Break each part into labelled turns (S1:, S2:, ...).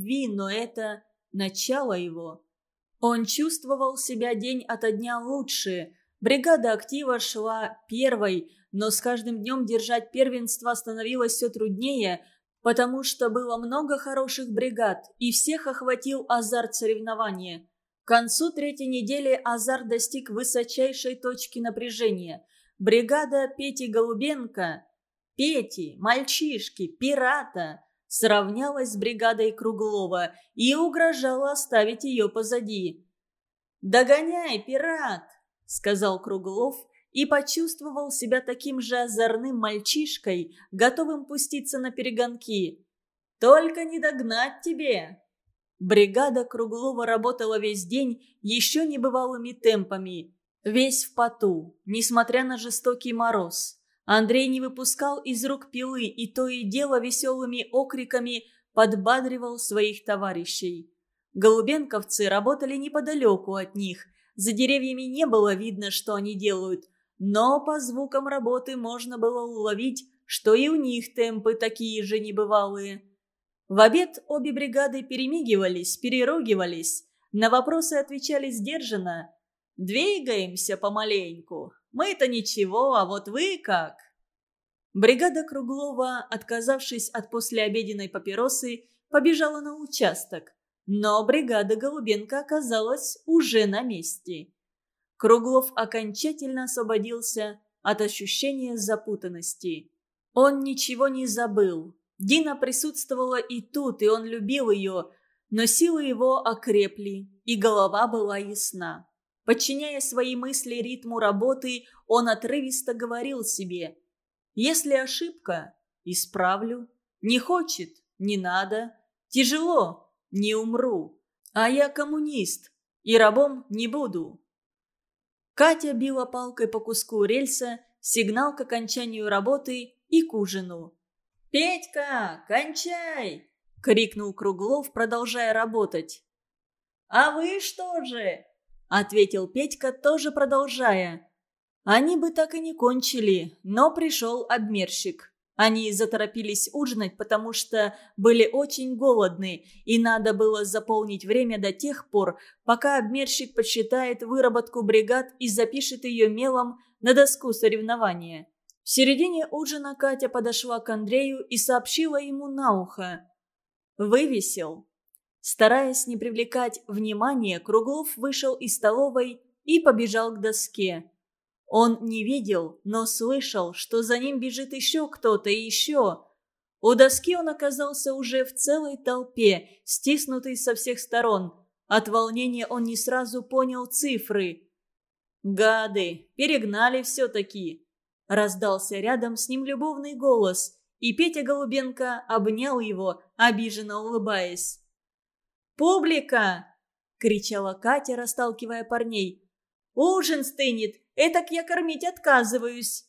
S1: любви, но это начало его. Он чувствовал себя день ото дня лучше. Бригада актива шла первой, но с каждым днем держать первенство становилось все труднее, потому что было много хороших бригад, и всех охватил азарт соревнования. К концу третьей недели азарт достиг высочайшей точки напряжения. Бригада Пети Голубенко, Пети, мальчишки, пирата – сравнялась с бригадой Круглова и угрожала оставить ее позади. «Догоняй, пират!» — сказал Круглов и почувствовал себя таким же озорным мальчишкой, готовым пуститься на перегонки. «Только не догнать тебе!» Бригада Круглова работала весь день еще небывалыми темпами, весь в поту, несмотря на жестокий мороз. Андрей не выпускал из рук пилы и то и дело веселыми окриками подбадривал своих товарищей. Голубенковцы работали неподалеку от них. За деревьями не было видно, что они делают, но по звукам работы можно было уловить, что и у них темпы такие же небывалые. В обед обе бригады перемигивались, переругивались. На вопросы отвечали сдержанно. «Двигаемся помаленьку. Мы-то ничего, а вот вы как?» Бригада Круглова, отказавшись от послеобеденной папиросы, побежала на участок. Но бригада Голубенко оказалась уже на месте. Круглов окончательно освободился от ощущения запутанности. Он ничего не забыл. Дина присутствовала и тут, и он любил ее, но силы его окрепли, и голова была ясна. Подчиняя свои мысли ритму работы, он отрывисто говорил себе «Если ошибка, исправлю. Не хочет, не надо. Тяжело, не умру. А я коммунист, и рабом не буду». Катя била палкой по куску рельса, сигнал к окончанию работы и к ужину. «Петька, кончай!» — крикнул Круглов, продолжая работать. «А вы что же?» Ответил Петька, тоже продолжая. Они бы так и не кончили, но пришел обмерщик. Они заторопились ужинать, потому что были очень голодны, и надо было заполнить время до тех пор, пока обмерщик подсчитает выработку бригад и запишет ее мелом на доску соревнования. В середине ужина Катя подошла к Андрею и сообщила ему на ухо. «Вывесил. Стараясь не привлекать внимания, Круглов вышел из столовой и побежал к доске. Он не видел, но слышал, что за ним бежит еще кто-то и еще. У доски он оказался уже в целой толпе, стиснутый со всех сторон. От волнения он не сразу понял цифры. «Гады! Перегнали все-таки!» Раздался рядом с ним любовный голос, и Петя Голубенко обнял его, обиженно улыбаясь. «Публика!» — кричала Катя, расталкивая парней. «Ужин стынет! Этак я кормить отказываюсь!»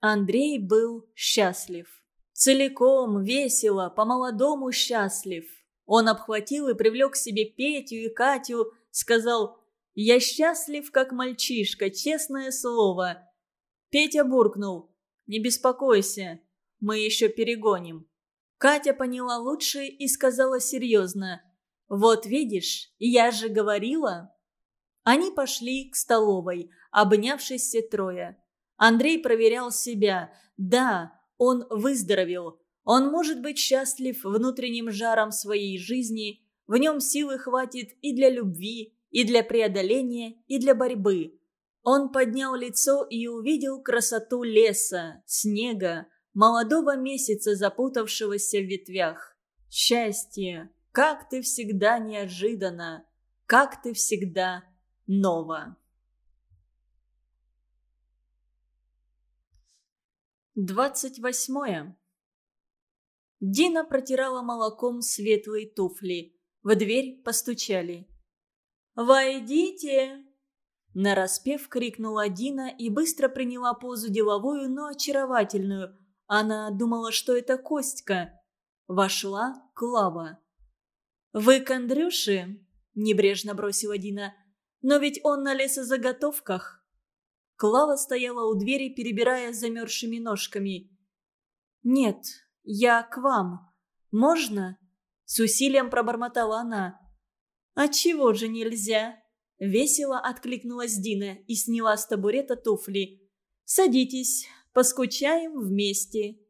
S1: Андрей был счастлив. Целиком, весело, по-молодому счастлив. Он обхватил и привлек к себе Петю и Катю, сказал «Я счастлив, как мальчишка, честное слово». Петя буркнул «Не беспокойся, мы еще перегоним». Катя поняла лучше и сказала серьезно «Вот видишь, я же говорила». Они пошли к столовой, обнявшись все трое. Андрей проверял себя. Да, он выздоровел. Он может быть счастлив внутренним жаром своей жизни. В нем силы хватит и для любви, и для преодоления, и для борьбы. Он поднял лицо и увидел красоту леса, снега, молодого месяца, запутавшегося в ветвях. Счастье, как ты всегда неожиданно, как ты всегда ново. Двадцать восьмое. Дина протирала молоком светлые туфли. В дверь постучали. «Войдите!» Нараспев крикнула Дина и быстро приняла позу деловую, но очаровательную. Она думала, что это Костька. Вошла Клава. «Вы к Андрюше?» – небрежно бросила Дина. «Но ведь он на лесозаготовках». Клава стояла у двери, перебирая замерзшими ножками. «Нет, я к вам. Можно?» – С усилием пробормотала она. «А чего же нельзя?» Весело откликнулась Дина и сняла с табурета туфли. «Садитесь, поскучаем вместе».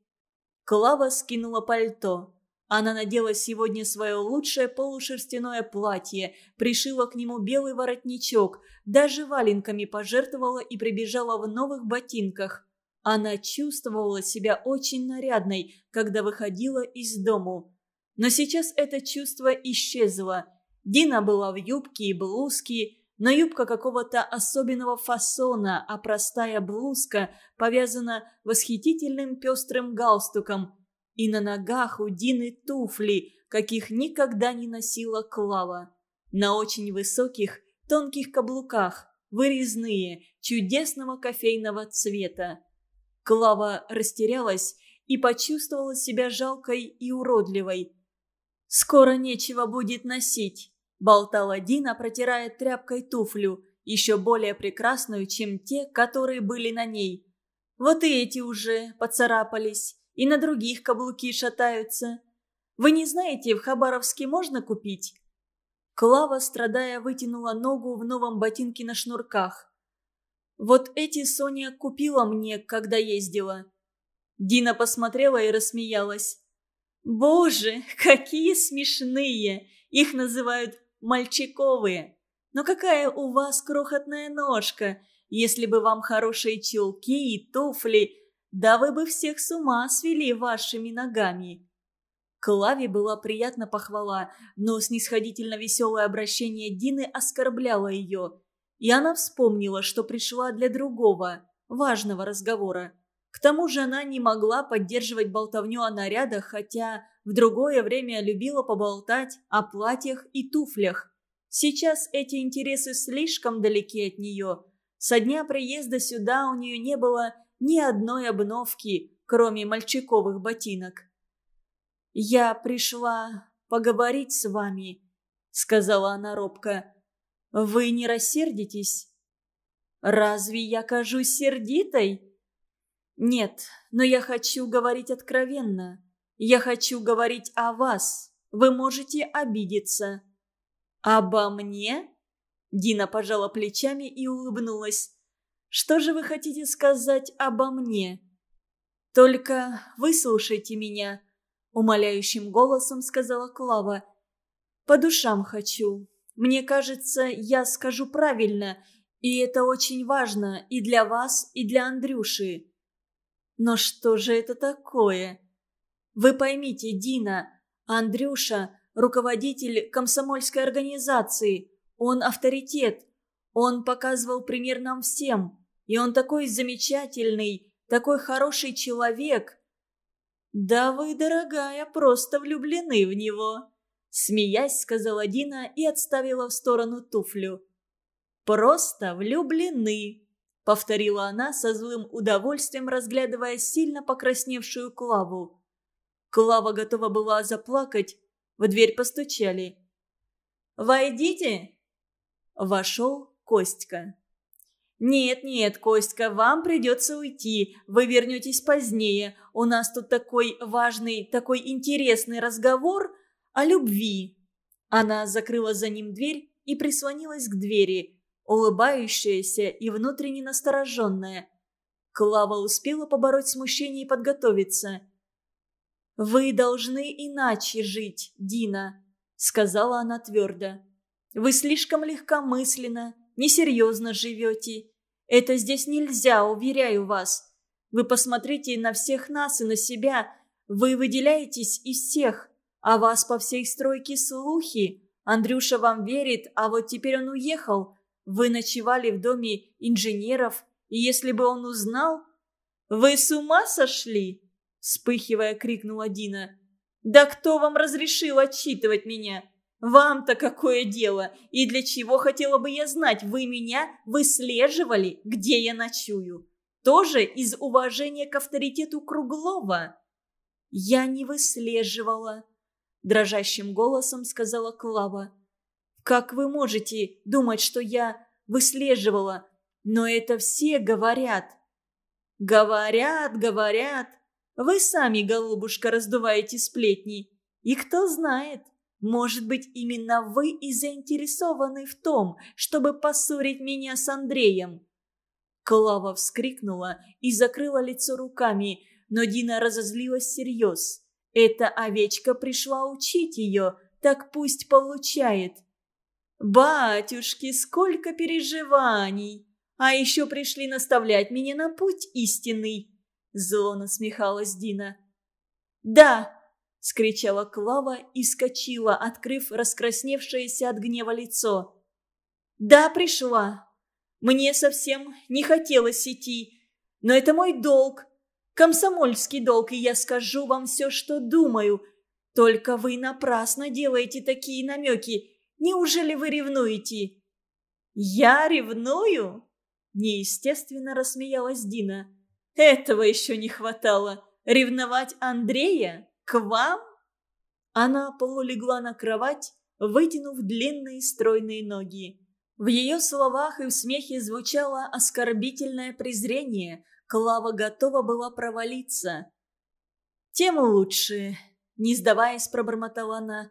S1: Клава скинула пальто. Она надела сегодня свое лучшее полушерстяное платье, пришила к нему белый воротничок, даже валенками пожертвовала и прибежала в новых ботинках. Она чувствовала себя очень нарядной, когда выходила из дому. Но сейчас это чувство исчезло. Дина была в юбке и блузке, но юбка какого-то особенного фасона, а простая блузка повязана восхитительным пестрым галстуком. И на ногах у Дины туфли, каких никогда не носила Клава. На очень высоких, тонких каблуках, вырезные, чудесного кофейного цвета. Клава растерялась и почувствовала себя жалкой и уродливой. «Скоро нечего будет носить», – болтала Дина, протирая тряпкой туфлю, еще более прекрасную, чем те, которые были на ней. «Вот и эти уже поцарапались, и на других каблуки шатаются. Вы не знаете, в Хабаровске можно купить?» Клава, страдая, вытянула ногу в новом ботинке на шнурках. «Вот эти Соня купила мне, когда ездила». Дина посмотрела и рассмеялась. «Боже, какие смешные! Их называют мальчиковые. Но какая у вас крохотная ножка! Если бы вам хорошие чулки и туфли, да вы бы всех с ума свели вашими ногами!» Клаве была приятна похвала, но снисходительно веселое обращение Дины оскорбляло ее. И она вспомнила, что пришла для другого, важного разговора. К тому же она не могла поддерживать болтовню о нарядах, хотя в другое время любила поболтать о платьях и туфлях. Сейчас эти интересы слишком далеки от нее. Со дня приезда сюда у нее не было ни одной обновки, кроме мальчиковых ботинок. «Я пришла поговорить с вами», — сказала она робко. «Вы не рассердитесь?» «Разве я кажусь сердитой?» «Нет, но я хочу говорить откровенно. Я хочу говорить о вас. Вы можете обидеться». «Обо мне?» Дина пожала плечами и улыбнулась. «Что же вы хотите сказать обо мне?» «Только выслушайте меня», — умоляющим голосом сказала Клава. «По душам хочу. Мне кажется, я скажу правильно, и это очень важно и для вас, и для Андрюши». Но что же это такое? Вы поймите, Дина, Андрюша – руководитель комсомольской организации. Он авторитет. Он показывал пример нам всем. И он такой замечательный, такой хороший человек. Да вы, дорогая, просто влюблены в него. Смеясь, сказала Дина и отставила в сторону туфлю. Просто влюблены. — повторила она со злым удовольствием, разглядывая сильно покрасневшую Клаву. Клава готова была заплакать. В дверь постучали. «Войдите!» Вошел Костька. «Нет, нет, Костька, вам придется уйти. Вы вернетесь позднее. У нас тут такой важный, такой интересный разговор о любви». Она закрыла за ним дверь и прислонилась к двери, улыбающаяся и внутренне настороженная. Клава успела побороть смущение и подготовиться. «Вы должны иначе жить, Дина», — сказала она твердо. «Вы слишком легкомысленно, несерьезно живете. Это здесь нельзя, уверяю вас. Вы посмотрите на всех нас и на себя. Вы выделяетесь из всех, а вас по всей стройке слухи. Андрюша вам верит, а вот теперь он уехал, вы ночевали в доме инженеров, и если бы он узнал... «Вы с ума сошли?» – вспыхивая, крикнула Дина. «Да кто вам разрешил отчитывать меня? Вам-то какое дело? И для чего, хотела бы я знать, вы меня выслеживали, где я ночую? Тоже из уважения к авторитету Круглова?» «Я не выслеживала», – дрожащим голосом сказала Клава. Как вы можете думать, что я выслеживала? Но это все говорят. Говорят, говорят. Вы сами, голубушка, раздуваете сплетни. И кто знает, Может быть, именно вы и заинтересованы в том, чтобы поссорить меня с Андреем?» Клава вскрикнула и закрыла лицо руками, но Дина разозлилась всерьез. Эта овечка пришла учить ее, так пусть получает. «Батюшки, сколько переживаний! А еще пришли наставлять меня на путь истинный!» Зло насмехалась Дина. «Да!» – скричала Клава и вскочила, открыв раскрасневшееся от гнева лицо. «Да, пришла. Мне совсем не хотелось идти, но это мой долг, комсомольский долг, и я скажу вам все, что думаю. Только вы напрасно делаете такие намеки. Неужели вы ревнуете?» «Я ревную?» – неестественно рассмеялась Дина. «Этого еще не хватало. Ревновать Андрея?» К вам?» Она полулегла на кровать, вытянув длинные стройные ноги. В ее словах и в смехе звучало оскорбительное презрение. Клава готова была провалиться. «Тем лучше», — не сдаваясь, пробормотала она.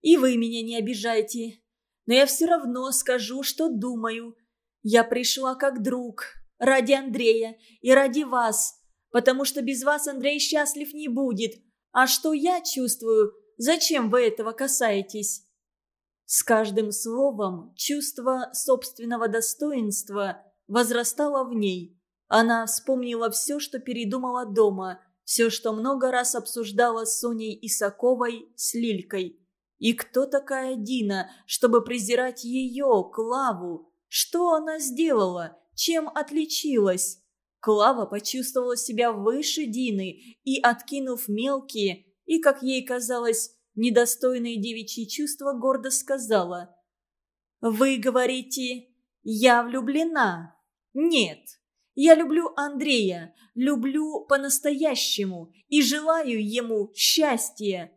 S1: «И вы меня не обижайте. Но я все равно скажу, что думаю. Я пришла как друг, ради Андрея и ради вас, потому что без вас Андрей счастлив не будет. А что я чувствую? Зачем вы этого касаетесь?» С каждым словом чувство собственного достоинства возрастало в ней. Она вспомнила все, что передумала дома, все, что много раз обсуждала с Соней Исаковой, с Лилькой. И кто такая Дина, чтобы презирать ее, Клаву? Что она сделала? Чем отличилась? Клава почувствовала себя выше Дины и, откинув мелкие и, как ей казалось, недостойные девичьи чувства, гордо сказала «Вы говорите, я влюблена?» «Нет, я люблю Андрея, люблю по-настоящему и желаю ему счастья».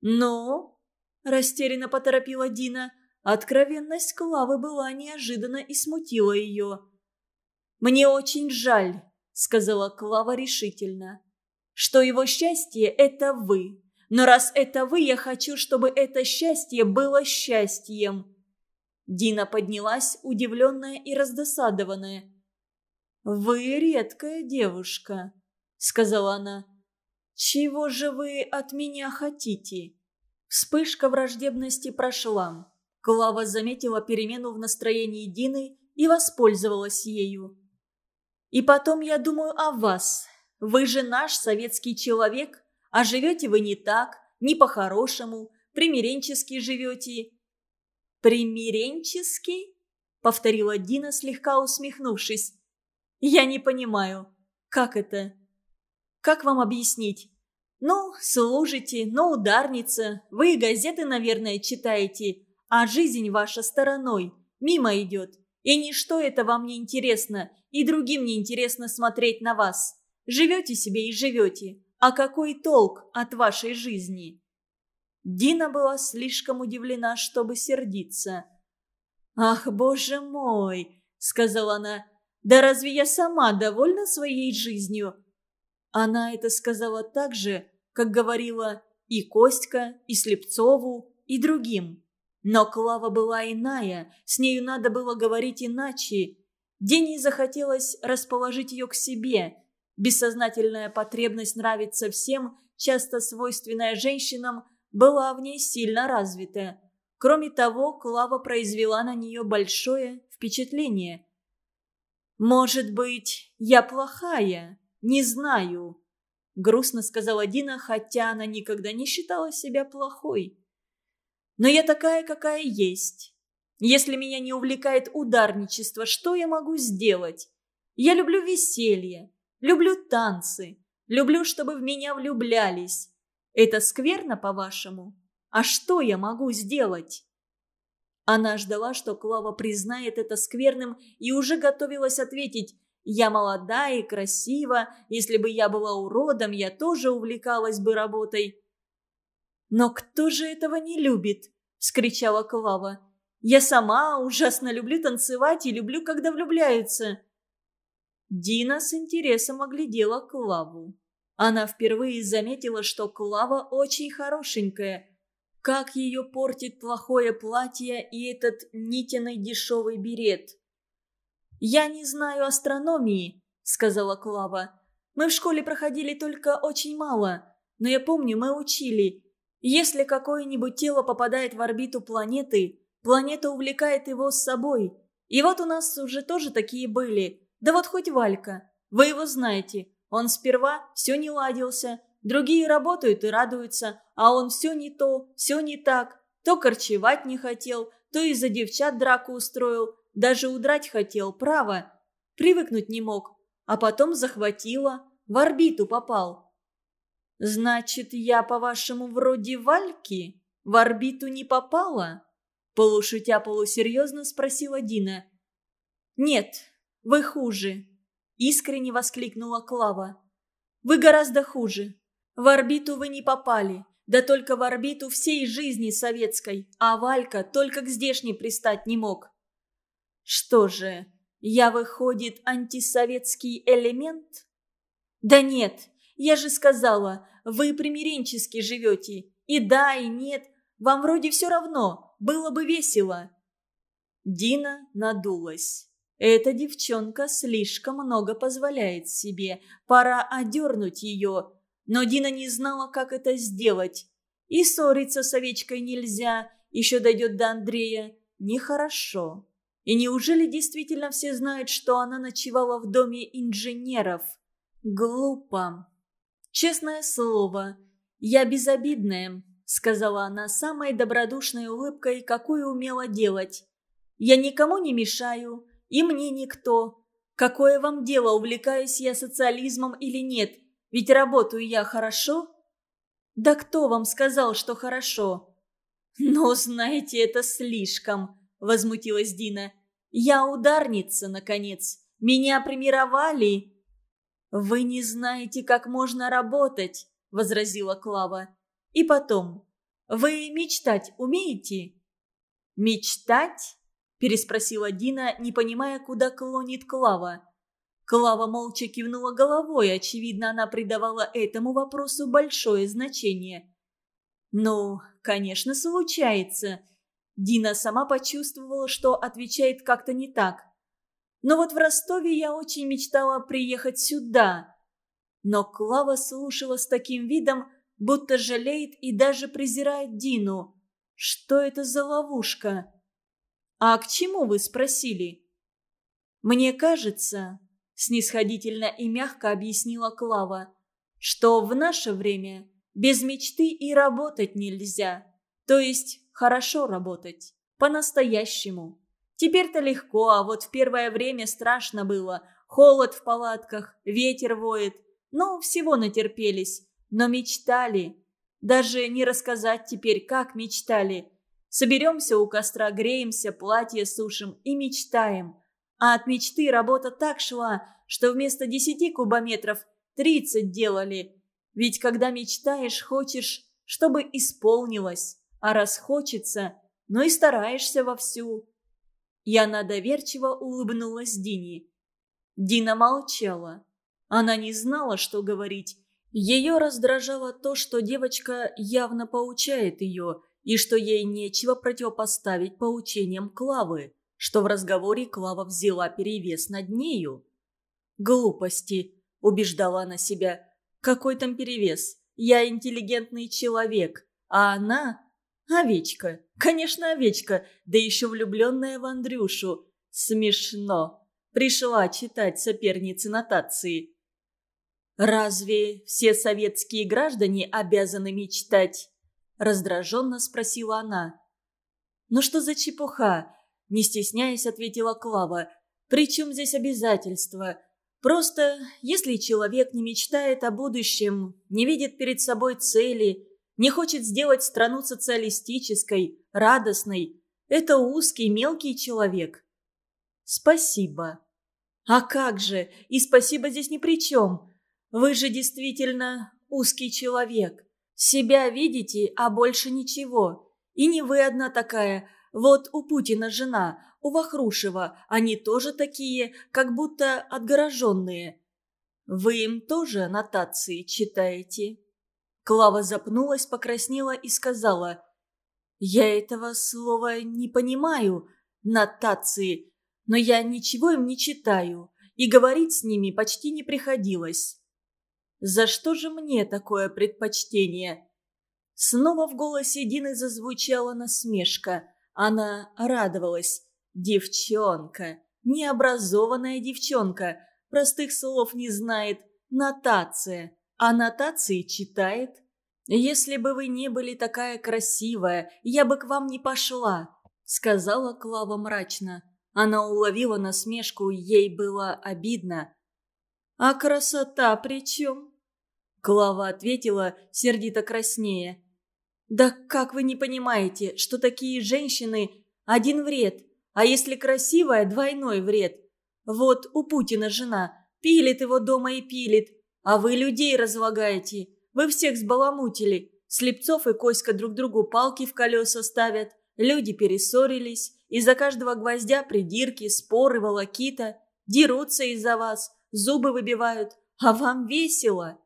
S1: «Но...» – растерянно поторопила Дина. Откровенность Клавы была неожиданна и смутила ее. «Мне очень жаль», — сказала Клава решительно, «что его счастье — это вы. Но раз это вы, я хочу, чтобы это счастье было счастьем». Дина поднялась, удивленная и раздосадованная. «Вы редкая девушка», — сказала она. «Чего же вы от меня хотите?» Вспышка враждебности прошла. Клава заметила перемену в настроении Дины и воспользовалась ею. И потом я думаю о вас. Вы же наш советский человек, а живете вы не так, не по-хорошему, примиренчески живете». «Примиренчески?» — повторила Дина, слегка усмехнувшись. «Я не понимаю, как это? Как вам объяснить? Ну, служите, но ударница, вы газеты, наверное, читаете, а жизнь ваша стороной, мимо идет. И ничто это вам не интересно, и другим не интересно смотреть на вас. Живете себе и живете. А какой толк от вашей жизни?» Дина была слишком удивлена, чтобы сердиться. «Ах, боже мой!» — сказала она. «Да разве я сама довольна своей жизнью?» Она это сказала так же, как говорила и Костька, и Слепцову, и другим. Но Клава была иная, с нею надо было говорить иначе. Дене захотелось расположить ее к себе. Бессознательная потребность нравиться всем, часто свойственная женщинам, была в ней сильно развита. Кроме того, Клава произвела на нее большое впечатление. «Может быть, я плохая? Не знаю», — грустно сказала Дина, хотя она никогда не считала себя плохой. Но я такая, какая есть. Если меня не увлекает ударничество, что я могу сделать? Я люблю веселье, люблю танцы, люблю, чтобы в меня влюблялись. Это скверно, по-вашему? А что я могу сделать?» Она ждала, что Клава признает это скверным и уже готовилась ответить «Я молода и красива, если бы я была уродом, я тоже увлекалась бы работой». «Но кто же этого не любит?» – вскричала Клава. «Я сама ужасно люблю танцевать и люблю, когда влюбляются». Дина с интересом оглядела Клаву. Она впервые заметила, что Клава очень хорошенькая. как ее портит плохое платье и этот нитяный дешевый берет. «Я не знаю астрономии», — сказала Клава. «Мы в школе проходили только очень мало, но я помню, мы учили. Если какое-нибудь тело попадает в орбиту планеты, планета увлекает его с собой. И вот у нас уже тоже такие были. Да вот хоть Валька. Вы его знаете. Он сперва все не ладился, другие работают и радуются, а он все не то, все не так. То корчевать не хотел, то из-за девчат драку устроил, даже удрать хотел, право. Привыкнуть не мог, а потом захватило, в орбиту попал. «Значит, я, по-вашему, вроде Вальки? В орбиту не попала?» Полушутя полусерьезно спросила Дина. «Нет, вы хуже», Искренне воскликнула Клава. «Вы гораздо хуже. В орбиту вы не попали. Да только в орбиту всей жизни советской. А Валька только к здешней пристать не мог». «Что же, я, выходит, антисоветский элемент?» «Да нет, я же сказала, вы примиренчески живете. И да, и нет. Вам вроде все равно. Было бы весело». Дина надулась. Эта девчонка слишком много позволяет себе. Пора одернуть ее. Но Дина не знала, как это сделать. И ссориться с овечкой нельзя. Еще дойдет до Андрея. Нехорошо. И неужели действительно все знают, что она ночевала в доме инженеров? Глупо. Честное слово, я безобидная, сказала она самой добродушной улыбкой, какую умела делать. Я никому не мешаю, и мне никто. Какое вам дело, увлекаюсь я социализмом или нет? Ведь работаю я хорошо? Да кто вам сказал, что хорошо? Ну, знаете, это слишком, возмутилась Дина. Я ударница, наконец. Меня примировали. Вы не знаете, как можно работать, возразила Клава. И потом, вы мечтать умеете? Мечтать? переспросила Дина, не понимая, куда клонит Клава. Клава молча кивнула головой, очевидно, она придавала этому вопросу большое значение. «Ну, конечно, случается». Дина сама почувствовала, что отвечает как-то не так. «Но вот в Ростове я очень мечтала приехать сюда». Но Клава слушала с таким видом, будто жалеет и даже презирает Дину. «Что это за ловушка?» «А к чему вы спросили?» «Мне кажется», – снисходительно и мягко объяснила Клава, «что в наше время без мечты и работать нельзя. То есть хорошо работать, по-настоящему. Теперь-то легко, а вот в первое время страшно было. Холод в палатках, ветер воет. Ну, всего натерпелись, но мечтали. Даже не рассказать теперь, как мечтали. Соберемся у костра, греемся, платье сушим и мечтаем. А от мечты работа так шла, что вместо десяти кубометров тридцать делали. Ведь когда мечтаешь, хочешь, чтобы исполнилось. А раз хочется, ну и стараешься вовсю. Яна доверчиво улыбнулась Дине. Дина молчала. Она не знала, что говорить. Ее раздражало то, что девочка явно поучает ее – и что ей нечего противопоставить поучениям Клавы, что в разговоре Клава взяла перевес над нею. «Глупости», – убеждала она себя. «Какой там перевес? Я интеллигентный человек, а она – овечка. Конечно, овечка, да еще влюбленная в Андрюшу. Смешно. Пришла читать соперницы нотации». «Разве все советские граждане обязаны мечтать?» – раздраженно спросила она. «Ну что за чепуха?» – не стесняясь, ответила Клава. «При чем здесь обязательства? Просто, если человек не мечтает о будущем, не видит перед собой цели, не хочет сделать страну социалистической, радостной, это узкий, мелкий человек». «Спасибо». «А как же? И спасибо здесь ни при чем. Вы же действительно узкий человек. Себя видите, а больше ничего. И не вы одна такая. Вот у Путина жена, у Вахрушева. Они тоже такие, как будто отгороженные. Вы им тоже нотации читаете?» Клава запнулась, покраснела и сказала. Я этого слова не понимаю, нотации, но я ничего им не читаю, и говорить с ними почти не приходилось. За что же мне такое предпочтение? Снова в голосе Дины зазвучала насмешка. Она радовалась. Девчонка, необразованная девчонка, простых слов не знает, нотация, а нотации читает. «Если бы вы не были такая красивая, я бы к вам не пошла», — сказала Клава мрачно. Она уловила насмешку, ей было обидно. «А красота при чем?» Клава ответила, сердито краснее. «Да как вы не понимаете, что такие женщины – один вред, а если красивая – двойной вред? Вот у Путина жена, пилит его дома и пилит, а вы людей разлагаете, вы всех сбаламутили. Слепцов и Коська друг другу палки в колеса ставят, люди перессорились, из-за каждого гвоздя придирки, споры, волокита, дерутся из-за вас, зубы выбивают, а вам весело».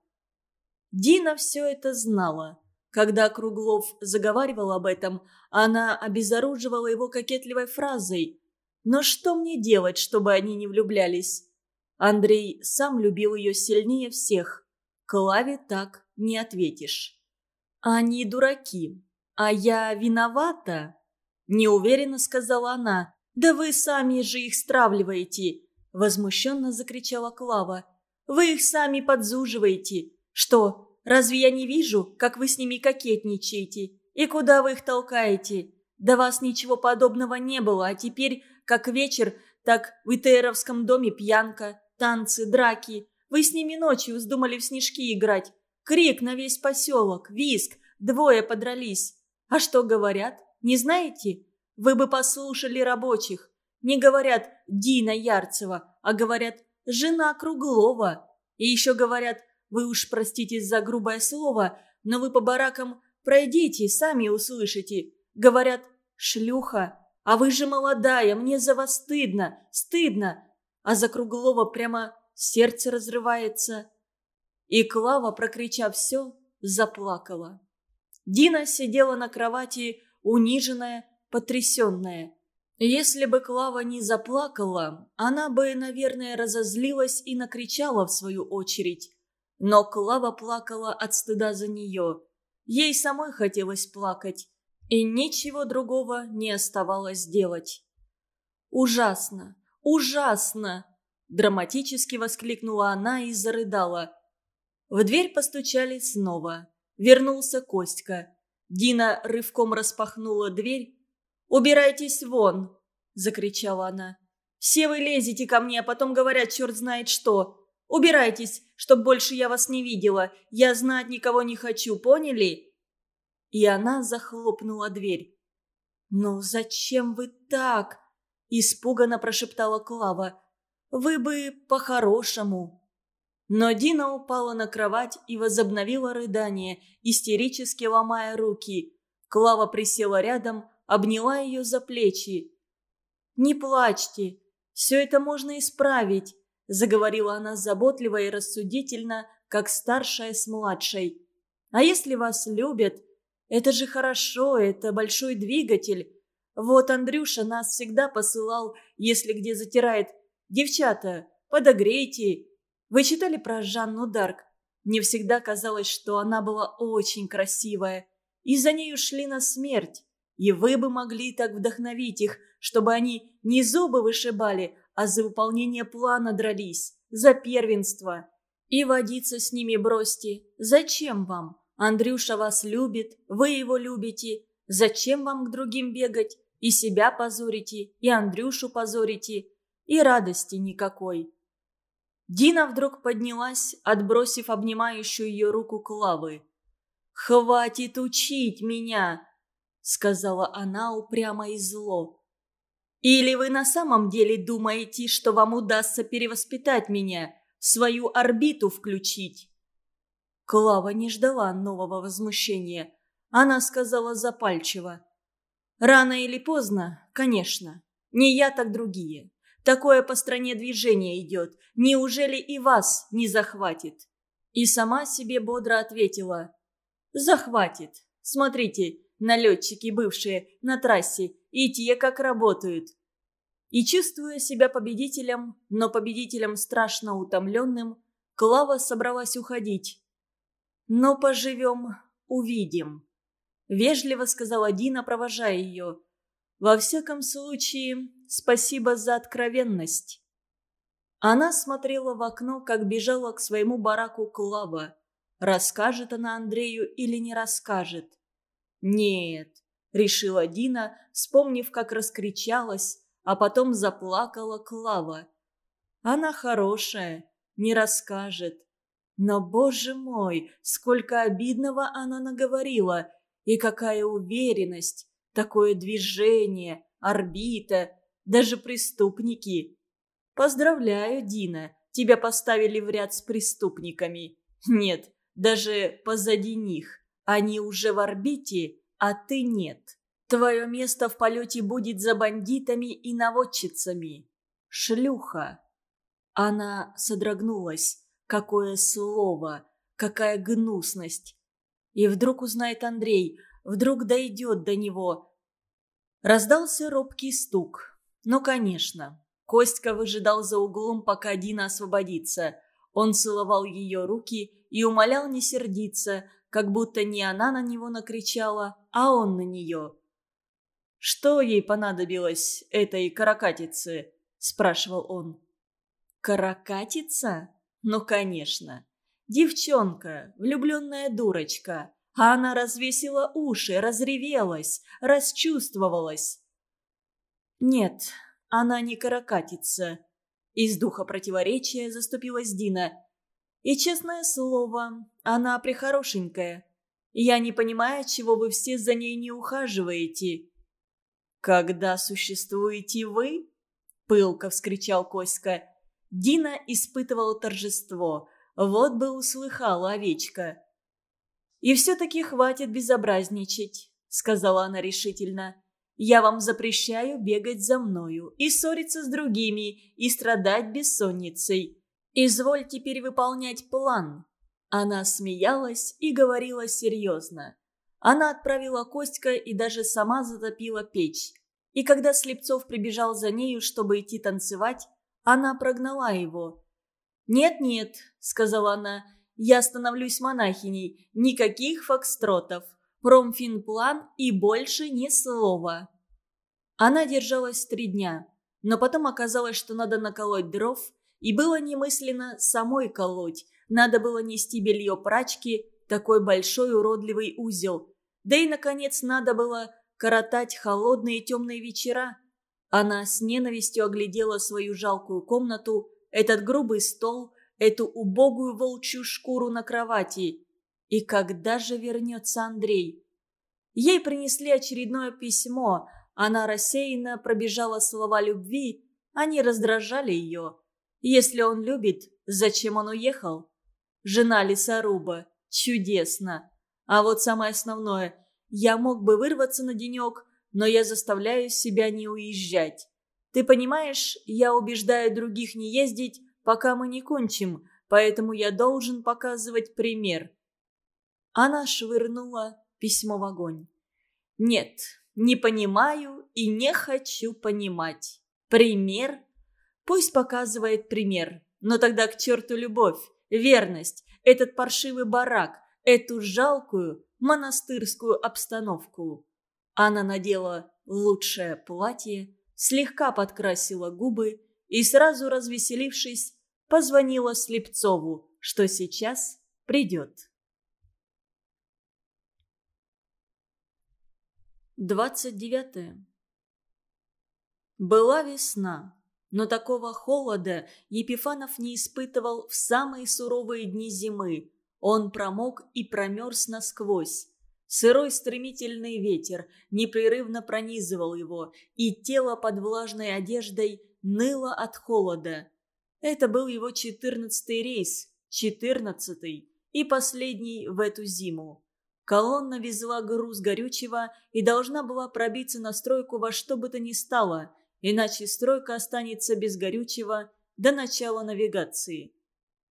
S1: Дина все это знала. Когда Круглов заговаривал об этом, она обезоруживала его кокетливой фразой «Но что мне делать, чтобы они не влюблялись?» Андрей сам любил ее сильнее всех. Клаве так не ответишь. «Они дураки, а я виновата?» Неуверенно сказала она. «Да вы сами же их стравливаете!» Возмущенно закричала Клава. «Вы их сами подзуживаете. Что, разве я не вижу, как вы с ними кокетничаете? И куда вы их толкаете? До вас ничего подобного не было, а теперь, как вечер, так в Итеровском доме пьянка, танцы, драки. Вы с ними ночью вздумали в снежки играть. Крик на весь поселок, виск, двое подрались. А что говорят? Не знаете? Вы бы послушали рабочих. Не говорят «Дина Ярцева», а говорят «Жена Круглова». И еще говорят вы уж простите за грубое слово, но вы по баракам пройдите, сами услышите. Говорят, шлюха, а вы же молодая, мне за вас стыдно, стыдно. А за Круглова прямо сердце разрывается. И Клава, прокричав все, заплакала. Дина сидела на кровати, униженная, потрясенная. Если бы Клава не заплакала, она бы, наверное, разозлилась и накричала в свою очередь. Но Клава плакала от стыда за нее. Ей самой хотелось плакать, и ничего другого не оставалось делать. «Ужасно! Ужасно!» Драматически воскликнула она и зарыдала. В дверь постучали снова. Вернулся Костька. Дина рывком распахнула дверь. «Убирайтесь вон!» – закричала она. «Все вы лезете ко мне, а потом говорят черт знает что. Убирайтесь, чтоб больше я вас не видела. Я знать никого не хочу, поняли?» И она захлопнула дверь. «Ну зачем вы так?» – испуганно прошептала Клава. «Вы бы по-хорошему». Но Дина упала на кровать и возобновила рыдание, истерически ломая руки. Клава присела рядом, обняла ее за плечи. «Не плачьте, все это можно исправить заговорила она заботливо и рассудительно, как старшая с младшей. «А если вас любят? Это же хорошо, это большой двигатель. Вот Андрюша нас всегда посылал, если где затирает. Девчата, подогрейте. Вы читали про Жанну Дарк? Мне всегда казалось, что она была очень красивая. И за ней ушли на смерть. И вы бы могли так вдохновить их, чтобы они не зубы вышибали, а за выполнение плана дрались, за первенство. И водиться с ними бросьте. Зачем вам? Андрюша вас любит, вы его любите. Зачем вам к другим бегать? И себя позорите, и Андрюшу позорите. И радости никакой. Дина вдруг поднялась, отбросив обнимающую ее руку Клавы. «Хватит учить меня!» — сказала она упрямо и зло. Или вы на самом деле думаете, что вам удастся перевоспитать меня, свою орбиту включить?» Клава не ждала нового возмущения. Она сказала запальчиво. «Рано или поздно, конечно. Не я, так другие. Такое по стране движение идет. Неужели и вас не захватит?» И сама себе бодро ответила. «Захватит. Смотрите, налетчики бывшие, на трассе, и те как работают. И чувствуя себя победителем, но победителем страшно утомленным, Клава собралась уходить. «Но поживем, увидим», — вежливо сказала Дина, провожая ее. «Во всяком случае, спасибо за откровенность». Она смотрела в окно, как бежала к своему бараку Клава. Расскажет она Андрею или не расскажет? «Нет», — решила Дина, вспомнив, как раскричалась, а потом заплакала Клава. «Она хорошая, не расскажет. Но, боже мой, сколько обидного она наговорила, и какая уверенность, такое движение, орбита, даже преступники. Поздравляю, Дина, тебя поставили в ряд с преступниками. Нет, даже позади них. Они уже в орбите, а ты нет. Твое место в полете будет за бандитами и наводчицами. Шлюха. Она содрогнулась. Какое слово, какая гнусность. И вдруг узнает Андрей, вдруг дойдет до него. Раздался робкий стук. Ну, конечно. Костька выжидал за углом, пока Дина освободится. Он целовал ее руки и умолял не сердиться, как будто не она на него накричала, а он на нее. «Что ей понадобилось, этой каракатице?» – спрашивал он. «Каракатица? Ну, конечно. Девчонка, влюбленная дурочка. А она развесила уши, разревелась, расчувствовалась». «Нет, она не каракатица». Из духа противоречия заступилась Дина. «И, честное слово, она прихорошенькая. Я не понимаю, чего вы все за ней не ухаживаете». «Когда существуете вы?» – пылко вскричал Коська. Дина испытывала торжество. Вот бы услыхала овечка. «И все-таки хватит безобразничать», — сказала она решительно. «Я вам запрещаю бегать за мною и ссориться с другими, и страдать бессонницей. Изволь теперь выполнять план». Она смеялась и говорила серьезно. Она отправила Костька и даже сама затопила печь. И когда Слепцов прибежал за нею, чтобы идти танцевать, она прогнала его. «Нет-нет», — сказала она, — «я становлюсь монахиней. Никаких фокстротов. Промфинплан и больше ни слова». Она держалась три дня, но потом оказалось, что надо наколоть дров, и было немысленно самой колоть. Надо было нести белье прачки, такой большой уродливый узел. Да и, наконец, надо было коротать холодные темные вечера. Она с ненавистью оглядела свою жалкую комнату, этот грубый стол, эту убогую волчью шкуру на кровати. И когда же вернется Андрей? Ей принесли очередное письмо. Она рассеянно пробежала слова любви. Они раздражали ее. Если он любит, зачем он уехал? Жена лесоруба. Чудесно. А вот самое основное. Я мог бы вырваться на денек, но я заставляю себя не уезжать. Ты понимаешь, я убеждаю других не ездить, пока мы не кончим, поэтому я должен показывать пример». Она швырнула письмо в огонь. «Нет, не понимаю и не хочу понимать. Пример? Пусть показывает пример, но тогда к черту любовь, верность, этот паршивый барак, эту жалкую монастырскую обстановку». Она надела лучшее платье, слегка подкрасила губы и, сразу развеселившись, позвонила Слепцову, что сейчас придет. Двадцать девятое. Была весна, но такого холода Епифанов не испытывал в самые суровые дни зимы. Он промок и промерз насквозь. Сырой стремительный ветер непрерывно пронизывал его, и тело под влажной одеждой ныло от холода. Это был его четырнадцатый рейс, четырнадцатый и последний в эту зиму. Колонна везла груз горючего и должна была пробиться на стройку во что бы то ни стало, иначе стройка останется без горючего до начала навигации.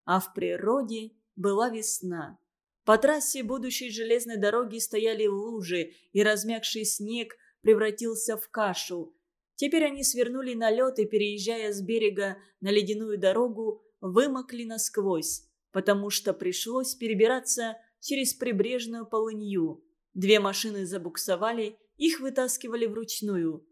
S1: А в природе была весна. По трассе будущей железной дороги стояли лужи, и размягший снег превратился в кашу. Теперь они свернули на лед и, переезжая с берега на ледяную дорогу, вымокли насквозь, потому что пришлось перебираться через прибрежную полынью. Две машины забуксовали, их вытаскивали вручную.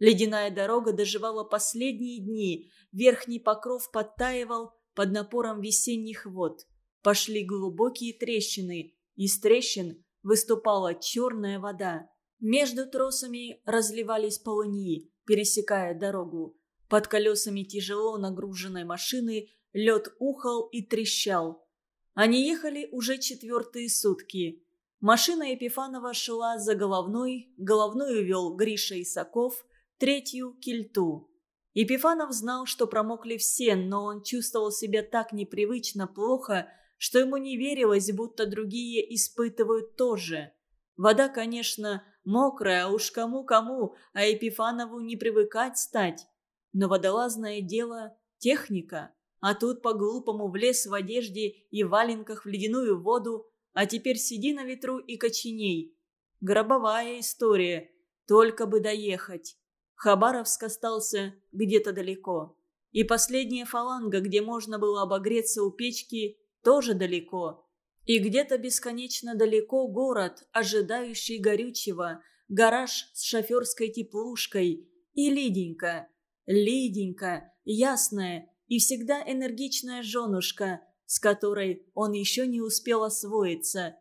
S1: Ледяная дорога доживала последние дни, верхний покров подтаивал под напором весенних вод. Пошли глубокие трещины, из трещин выступала черная вода. Между тросами разливались полыньи, пересекая дорогу. Под колесами тяжело нагруженной машины лед ухал и трещал. Они ехали уже четвертые сутки. Машина Епифанова шла за головной, головную вел Гриша Исаков, третью – кельту. Епифанов знал, что промокли все, но он чувствовал себя так непривычно плохо, что ему не верилось, будто другие испытывают тоже. Вода, конечно, мокрая, а уж кому-кому, а Епифанову не привыкать стать. Но водолазное дело – техника. А тут по-глупому влез в одежде и валенках в ледяную воду, а теперь сиди на ветру и коченей. Гробовая история, только бы доехать. Хабаровск остался где-то далеко. И последняя фаланга, где можно было обогреться у печки, тоже далеко. И где-то бесконечно далеко город, ожидающий горючего, гараж с шоферской теплушкой. И Лиденька, Лиденька, ясная, и всегда энергичная женушка, с которой он еще не успел освоиться.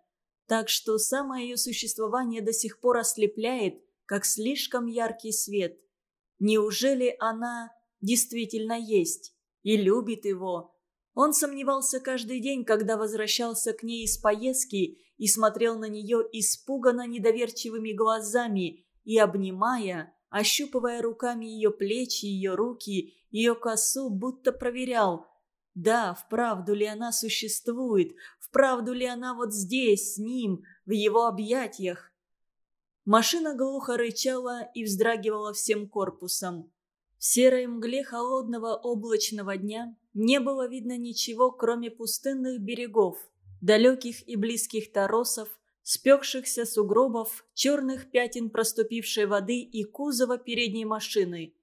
S1: Так что самое ее существование до сих пор ослепляет, как слишком яркий свет. Неужели она действительно есть и любит его? Он сомневался каждый день, когда возвращался к ней из поездки и смотрел на нее испуганно недоверчивыми глазами и, обнимая, ощупывая руками ее плечи, ее руки ее косу, будто проверял. Да, вправду ли она существует, вправду ли она вот здесь, с ним, в его объятиях. Машина глухо рычала и вздрагивала всем корпусом. В серой мгле холодного облачного дня не было видно ничего, кроме пустынных берегов, далеких и близких торосов, спекшихся сугробов, черных пятен проступившей воды и кузова передней машины.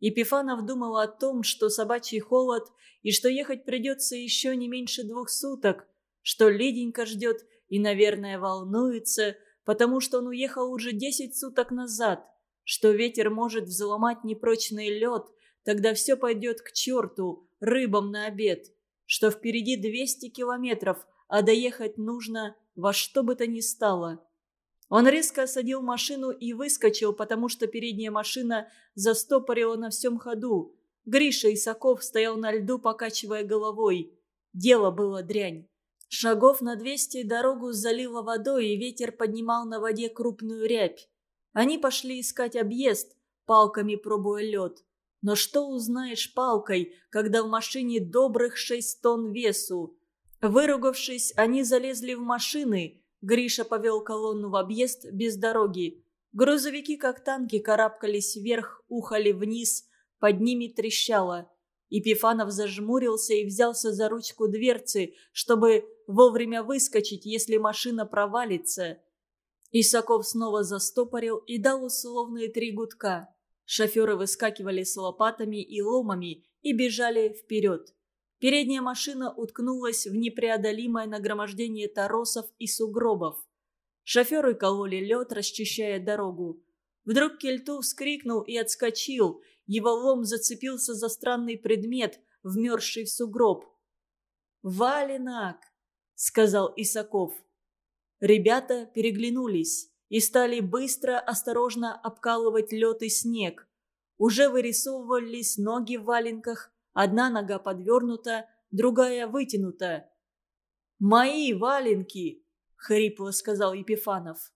S1: Епифанов думал о том, что собачий холод и что ехать придется еще не меньше двух суток, что Лиденька ждет и, наверное, волнуется, потому что он уехал уже десять суток назад, что ветер может взломать непрочный лед, тогда все пойдет к черту, рыбам на обед, что впереди двести километров, а доехать нужно во что бы то ни стало. Он резко осадил машину и выскочил, потому что передняя машина застопорила на всем ходу. Гриша Исаков стоял на льду, покачивая головой. Дело было дрянь. Шагов на двести дорогу залило водой, и ветер поднимал на воде крупную рябь. Они пошли искать объезд, палками пробуя лед. Но что узнаешь палкой, когда в машине добрых шесть тонн весу? Выругавшись, они залезли в машины – Гриша повел колонну в объезд без дороги. Грузовики, как танки, карабкались вверх, ухали вниз, под ними трещало. Епифанов зажмурился и взялся за ручку дверцы, чтобы вовремя выскочить, если машина провалится. Исаков снова застопорил и дал условные три гудка. Шоферы выскакивали с лопатами и ломами и бежали вперед. Передняя машина уткнулась в непреодолимое нагромождение торосов и сугробов. Шоферы кололи лед, расчищая дорогу. Вдруг Кельту вскрикнул и отскочил. Его лом зацепился за странный предмет, вмерзший в сугроб. «Валенак!» — сказал Исаков. Ребята переглянулись и стали быстро, осторожно обкалывать лед и снег. Уже вырисовывались ноги в валенках, Одна нога подвернута, другая вытянута. «Мои валенки!» — хрипло сказал Епифанов.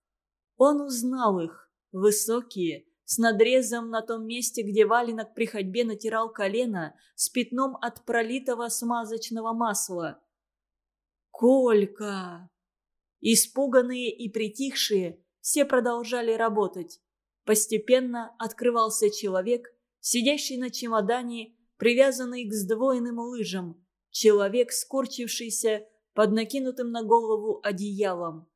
S1: Он узнал их. Высокие, с надрезом на том месте, где валенок при ходьбе натирал колено, с пятном от пролитого смазочного масла. «Колька!» Испуганные и притихшие, все продолжали работать. Постепенно открывался человек, сидящий на чемодане привязанный к сдвоенным лыжам. Человек, скорчившийся под накинутым на голову одеялом.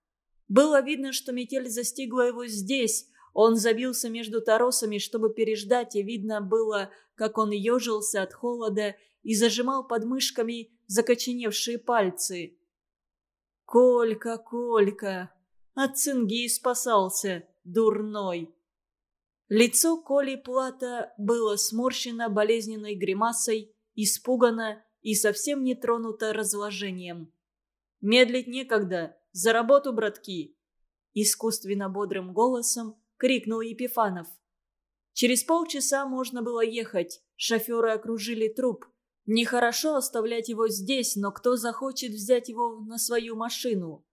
S1: Было видно, что метель застигла его здесь. Он забился между торосами, чтобы переждать, и видно было, как он ежился от холода и зажимал под мышками закоченевшие пальцы. «Колька, Колька!» От цинги спасался, дурной. Лицо Коли Плата было сморщено болезненной гримасой, испугано и совсем не тронуто разложением. «Медлить некогда! За работу, братки!» Искусственно бодрым голосом крикнул Епифанов. Через полчаса можно было ехать. Шоферы окружили труп. Нехорошо оставлять его здесь, но кто захочет взять его на свою машину?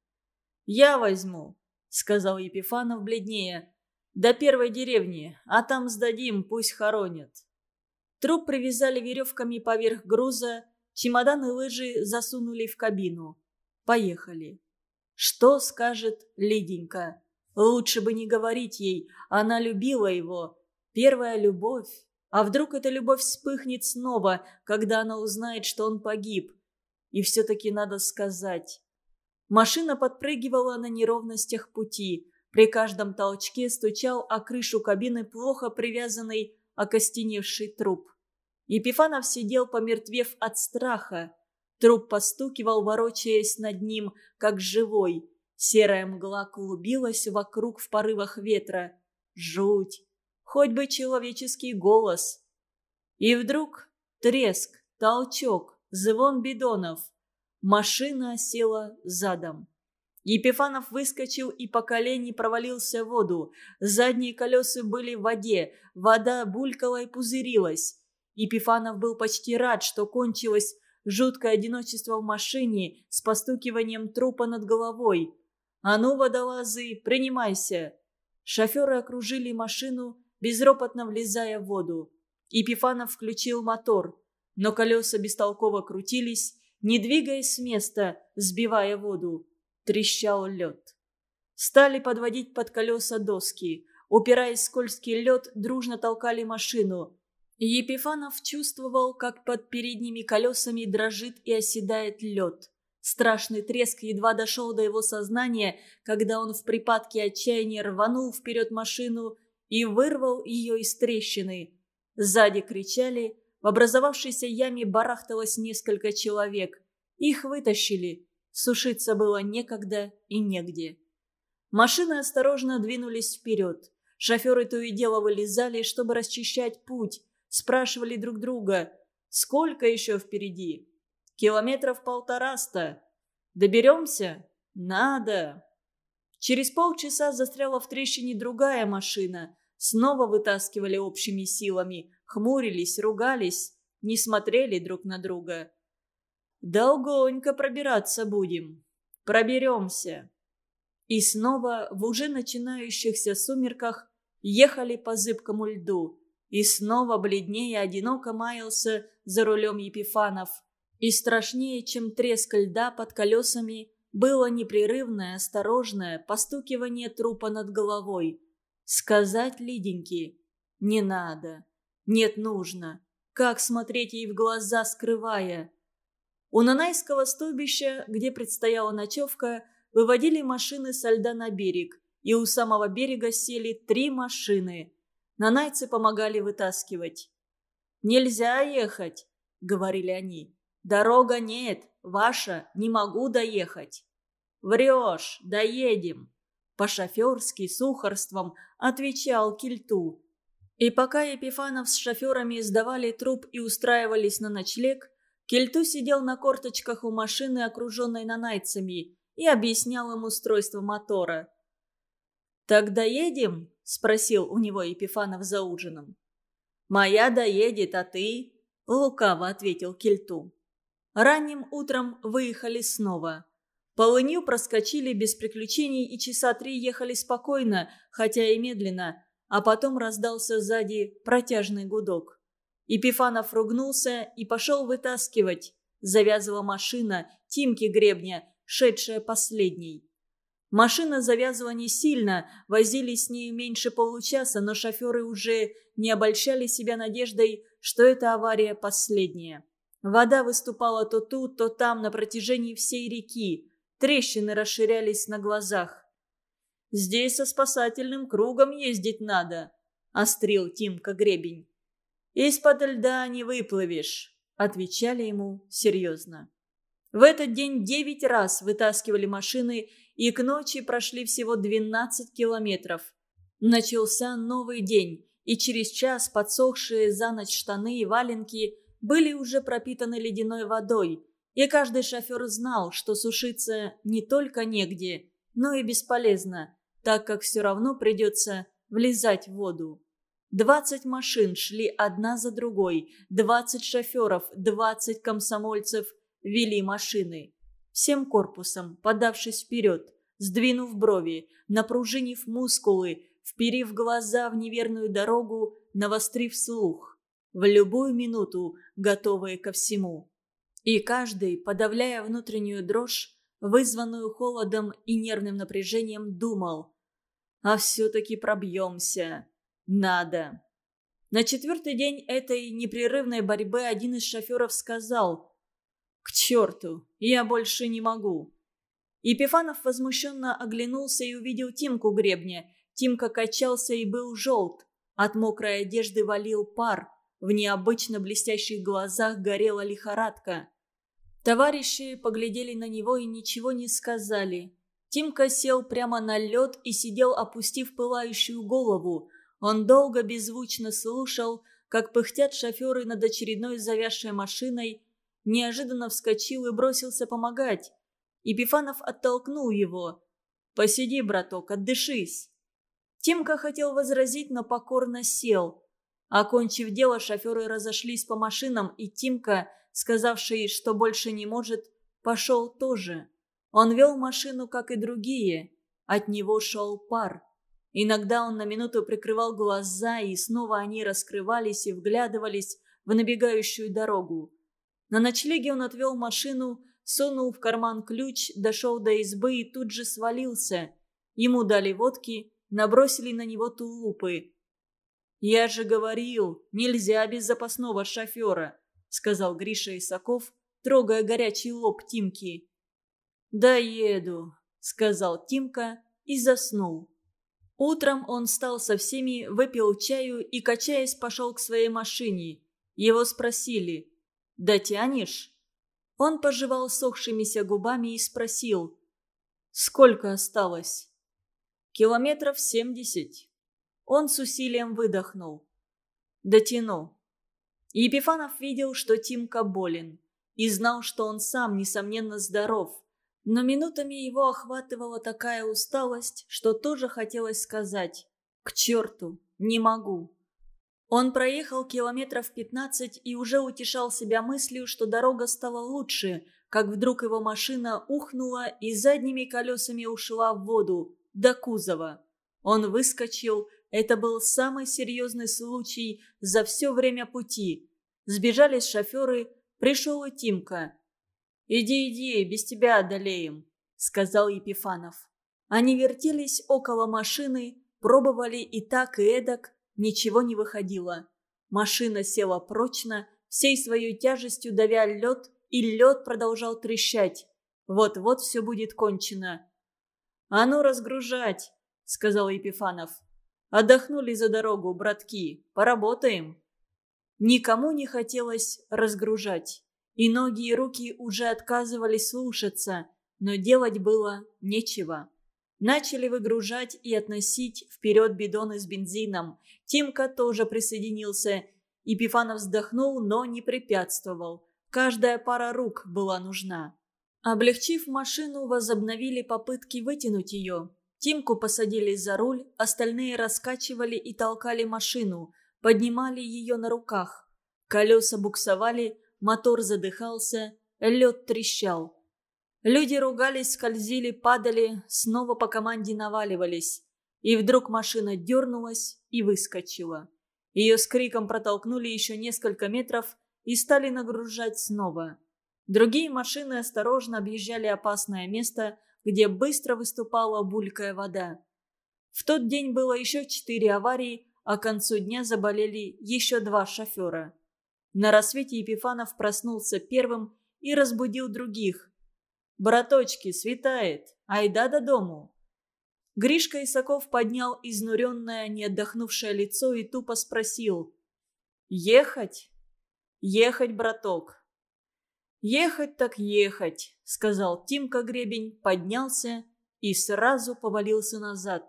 S1: «Я возьму», — сказал Епифанов бледнее. «До первой деревни, а там сдадим, пусть хоронят». Труп привязали веревками поверх груза, чемоданы лыжи засунули в кабину. Поехали. Что скажет Лиденька? Лучше бы не говорить ей, она любила его. Первая любовь. А вдруг эта любовь вспыхнет снова, когда она узнает, что он погиб? И все-таки надо сказать. Машина подпрыгивала на неровностях пути. При каждом толчке стучал о крышу кабины плохо привязанный окостеневший труп. Епифанов сидел, помертвев от страха. Труп постукивал, ворочаясь над ним, как живой. Серая мгла клубилась вокруг в порывах ветра. Жуть! Хоть бы человеческий голос. И вдруг треск, толчок, звон бидонов – Машина села задом. Епифанов выскочил и по колени провалился в воду. Задние колеса были в воде, вода булькала и пузырилась. Епифанов был почти рад, что кончилось жуткое одиночество в машине с постукиванием трупа над головой. «А ну, водолазы, принимайся!» Шоферы окружили машину, безропотно влезая в воду. Епифанов включил мотор, но колеса бестолково крутились, не двигаясь с места, сбивая воду, трещал лед. Стали подводить под колеса доски. Упираясь в скользкий лед, дружно толкали машину. Епифанов чувствовал, как под передними колесами дрожит и оседает лед. Страшный треск едва дошел до его сознания, когда он в припадке отчаяния рванул вперед машину и вырвал ее из трещины. Сзади кричали, в образовавшейся яме барахталось несколько человек. Их вытащили. Сушиться было некогда и негде. Машины осторожно двинулись вперед. Шоферы то и дело вылезали, чтобы расчищать путь. Спрашивали друг друга, сколько еще впереди? Километров полтораста. Доберемся? Надо. Через полчаса застряла в трещине другая машина. Снова вытаскивали общими силами хмурились, ругались, не смотрели друг на друга. «Долгонько пробираться будем. Проберемся». И снова в уже начинающихся сумерках ехали по зыбкому льду. И снова бледнее одиноко маялся за рулем Епифанов. И страшнее, чем треск льда под колесами, было непрерывное, осторожное постукивание трупа над головой. Сказать Лиденьке не надо. Нет, нужно. Как смотреть ей в глаза, скрывая? У Нанайского стойбища, где предстояла ночевка, выводили машины со льда на берег, и у самого берега сели три машины. Нанайцы помогали вытаскивать. «Нельзя ехать», — говорили они. «Дорога нет, ваша, не могу доехать». «Врешь, доедем», — по-шоферски с ухорством отвечал Кильту. И пока Епифанов с шоферами сдавали труп и устраивались на ночлег, Кельту сидел на корточках у машины, окруженной нанайцами, и объяснял им устройство мотора. «Так доедем?» – спросил у него Епифанов за ужином. «Моя доедет, а ты?» – лукаво ответил Кельту. Ранним утром выехали снова. Полынью проскочили без приключений и часа три ехали спокойно, хотя и медленно – а потом раздался сзади протяжный гудок. Епифанов ругнулся и пошел вытаскивать. Завязывала машина Тимки Гребня, шедшая последней. Машина завязывала не сильно, возились с ней меньше получаса, но шоферы уже не обольщали себя надеждой, что эта авария последняя. Вода выступала то тут, то там на протяжении всей реки. Трещины расширялись на глазах. «Здесь со спасательным кругом ездить надо», — острил Тимка гребень. «Из-под льда не выплывешь», — отвечали ему серьезно. В этот день девять раз вытаскивали машины и к ночи прошли всего 12 километров. Начался новый день, и через час подсохшие за ночь штаны и валенки были уже пропитаны ледяной водой, и каждый шофер знал, что сушиться не только негде, но и бесполезно, так как все равно придется влезать в воду. Двадцать машин шли одна за другой, двадцать шоферов, двадцать комсомольцев вели машины всем корпусом, подавшись вперед, сдвинув брови, напружинив мускулы, вперив глаза в неверную дорогу, навострив слух, в любую минуту готовые ко всему. И каждый, подавляя внутреннюю дрожь, вызванную холодом и нервным напряжением, думал «А все-таки пробьемся. Надо». На четвертый день этой непрерывной борьбы один из шоферов сказал «К черту, я больше не могу». Епифанов возмущенно оглянулся и увидел Тимку гребня. Тимка качался и был желт. От мокрой одежды валил пар. В необычно блестящих глазах горела лихорадка. Товарищи поглядели на него и ничего не сказали. Тимка сел прямо на лед и сидел, опустив пылающую голову. Он долго беззвучно слушал, как пыхтят шоферы над очередной завязшей машиной, неожиданно вскочил и бросился помогать. Епифанов оттолкнул его. «Посиди, браток, отдышись». Тимка хотел возразить, но покорно сел. Окончив дело, шоферы разошлись по машинам, и Тимка, сказавший, что больше не может, пошел тоже. Он вел машину, как и другие. От него шел пар. Иногда он на минуту прикрывал глаза, и снова они раскрывались и вглядывались в набегающую дорогу. На ночлеге он отвел машину, сунул в карман ключ, дошел до избы и тут же свалился. Ему дали водки, набросили на него тулупы. «Я же говорил, нельзя без запасного шофера», — сказал Гриша Исаков, трогая горячий лоб Тимки. «Да еду», — сказал Тимка и заснул. Утром он встал со всеми, выпил чаю и, качаясь, пошел к своей машине. Его спросили — «Дотянешь?» Он пожевал сохшимися губами и спросил. «Сколько осталось?» «Километров семьдесят». Он с усилием выдохнул. «Дотяну». Епифанов видел, что Тимка болен, и знал, что он сам, несомненно, здоров. Но минутами его охватывала такая усталость, что тоже хотелось сказать «К черту, не могу». Он проехал километров пятнадцать и уже утешал себя мыслью, что дорога стала лучше, как вдруг его машина ухнула и задними колесами ушла в воду, до кузова. Он выскочил, это был самый серьезный случай за все время пути. Сбежались шоферы, пришел и Тимка. «Иди, иди, без тебя одолеем», — сказал Епифанов. Они вертелись около машины, пробовали и так, и эдак, Ничего не выходило. Машина села прочно, всей своей тяжестью давя лед, и лед продолжал трещать. Вот-вот все будет кончено. «А ну, разгружать!» — сказал Епифанов. «Отдохнули за дорогу, братки. Поработаем». Никому не хотелось разгружать. И ноги, и руки уже отказывались слушаться, но делать было нечего. Начали выгружать и относить вперед бидоны с бензином. Тимка тоже присоединился. Епифанов вздохнул, но не препятствовал. Каждая пара рук была нужна. Облегчив машину, возобновили попытки вытянуть ее. Тимку посадили за руль, остальные раскачивали и толкали машину, поднимали ее на руках. Колеса буксовали, мотор задыхался, лед трещал. Люди ругались, скользили, падали, снова по команде наваливались. И вдруг машина дернулась и выскочила. Ее с криком протолкнули еще несколько метров и стали нагружать снова. Другие машины осторожно объезжали опасное место, где быстро выступала булькая вода. В тот день было еще четыре аварии, а к концу дня заболели еще два шофера. На рассвете Епифанов проснулся первым и разбудил других. «Браточки, светает! Айда до дому!» Гришка Исаков поднял изнуренное, не отдохнувшее лицо и тупо спросил. «Ехать?» «Ехать, браток!» «Ехать так ехать», — сказал Тимка Гребень, поднялся и сразу повалился назад.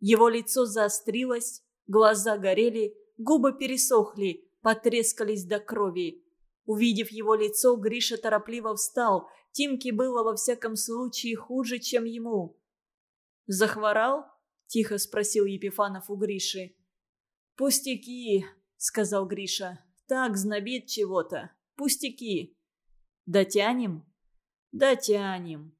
S1: Его лицо заострилось, глаза горели, губы пересохли, потрескались до крови. Увидев его лицо, Гриша торопливо встал. Тимке было во всяком случае хуже, чем ему. «Захворал?» – тихо спросил Епифанов у Гриши. «Пустяки», – сказал Гриша. «Так знобит чего-то. Пустяки». «Дотянем?» «Дотянем».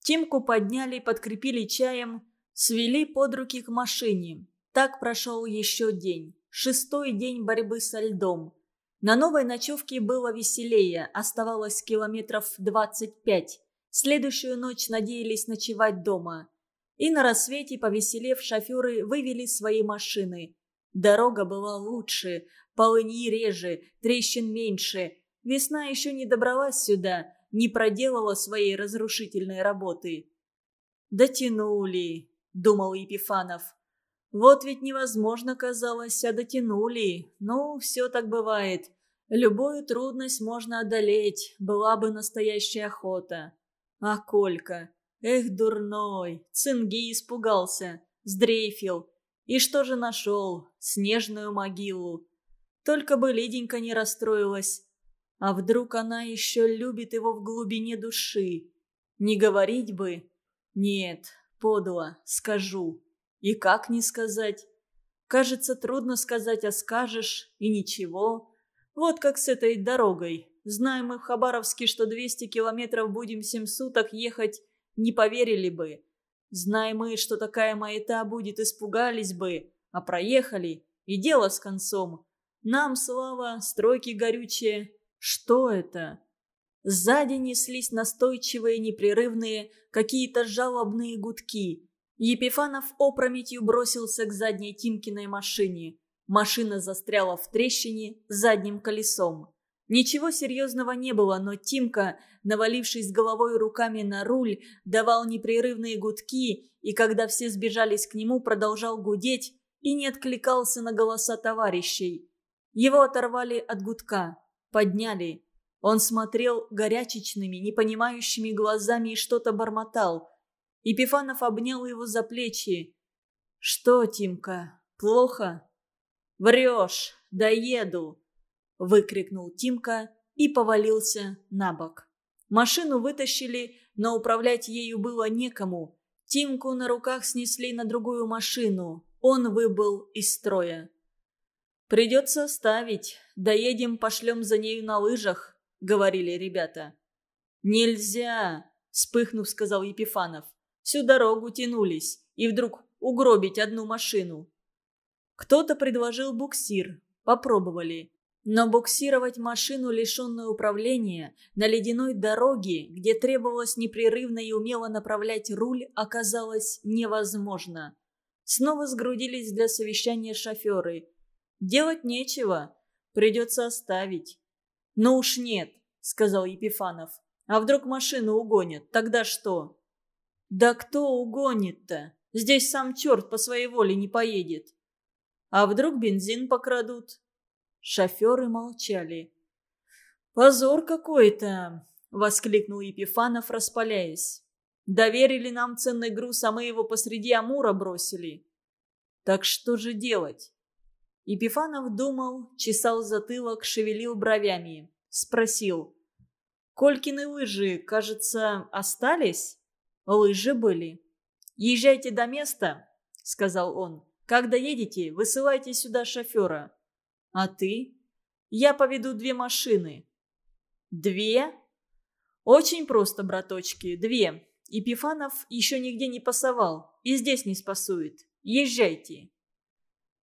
S1: Тимку подняли, подкрепили чаем, свели под руки к машине. Так прошел еще день. Шестой день борьбы со льдом. На новой ночевке было веселее, оставалось километров 25. Следующую ночь надеялись ночевать дома. И на рассвете, повеселев, шоферы вывели свои машины. Дорога была лучше, полыньи реже, трещин меньше. Весна еще не добралась сюда, не проделала своей разрушительной работы. «Дотянули», — думал Епифанов. Вот ведь невозможно казалось, а дотянули. Ну, все так бывает. Любую трудность можно одолеть, была бы настоящая охота. А Колька? Эх, дурной, цинги испугался, сдрейфил. И что же нашел? Снежную могилу. Только бы Лиденька не расстроилась. А вдруг она еще любит его в глубине души? Не говорить бы? Нет, подло, скажу. И как не сказать? Кажется, трудно сказать, а скажешь, и ничего. Вот как с этой дорогой. Знаем мы в Хабаровске, что 200 километров будем 7 суток ехать, не поверили бы. Знаем мы, что такая маята будет, испугались бы, а проехали, и дело с концом. Нам, слава, стройки горючие. Что это? Сзади неслись настойчивые, непрерывные, какие-то жалобные гудки. Епифанов опрометью бросился к задней Тимкиной машине. Машина застряла в трещине задним колесом. Ничего серьезного не было, но Тимка, навалившись головой руками на руль, давал непрерывные гудки, и когда все сбежались к нему, продолжал гудеть и не откликался на голоса товарищей. Его оторвали от гудка, подняли. Он смотрел горячечными, непонимающими глазами и что-то бормотал – Епифанов обнял его за плечи. «Что, Тимка, плохо?» «Врешь, доеду!» – выкрикнул Тимка и повалился на бок. Машину вытащили, но управлять ею было некому. Тимку на руках снесли на другую машину. Он выбыл из строя. «Придется оставить. Доедем, пошлем за нею на лыжах», — говорили ребята. «Нельзя!» — вспыхнув, сказал Епифанов. Всю дорогу тянулись, и вдруг угробить одну машину. Кто-то предложил буксир. Попробовали. Но буксировать машину, лишенную управления, на ледяной дороге, где требовалось непрерывно и умело направлять руль, оказалось невозможно. Снова сгрудились для совещания шоферы. Делать нечего, придется оставить. «Ну уж нет», — сказал Епифанов. «А вдруг машину угонят? Тогда что?» «Да кто угонит-то? Здесь сам черт по своей воле не поедет. А вдруг бензин покрадут?» Шоферы молчали. «Позор какой-то!» — воскликнул Епифанов, распаляясь. «Доверили нам ценный груз, а мы его посреди Амура бросили. Так что же делать?» Епифанов думал, чесал затылок, шевелил бровями. Спросил. «Колькины лыжи, кажется, остались?» Лыжи были. «Езжайте до места», — сказал он. «Как доедете, высылайте сюда шофера». «А ты?» «Я поведу две машины». «Две?» «Очень просто, браточки, две. Епифанов еще нигде не пасовал и здесь не спасует. Езжайте».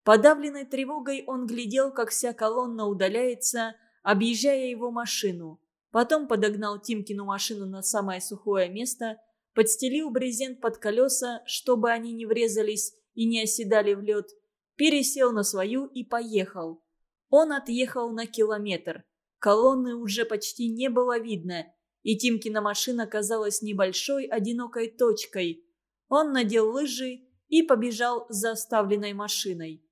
S1: Подавленной тревогой он глядел, как вся колонна удаляется, объезжая его машину. Потом подогнал Тимкину машину на самое сухое место – подстелил брезент под колеса, чтобы они не врезались и не оседали в лед, пересел на свою и поехал. Он отъехал на километр. Колонны уже почти не было видно, и Тимкина машина казалась небольшой одинокой точкой. Он надел лыжи и побежал за оставленной машиной.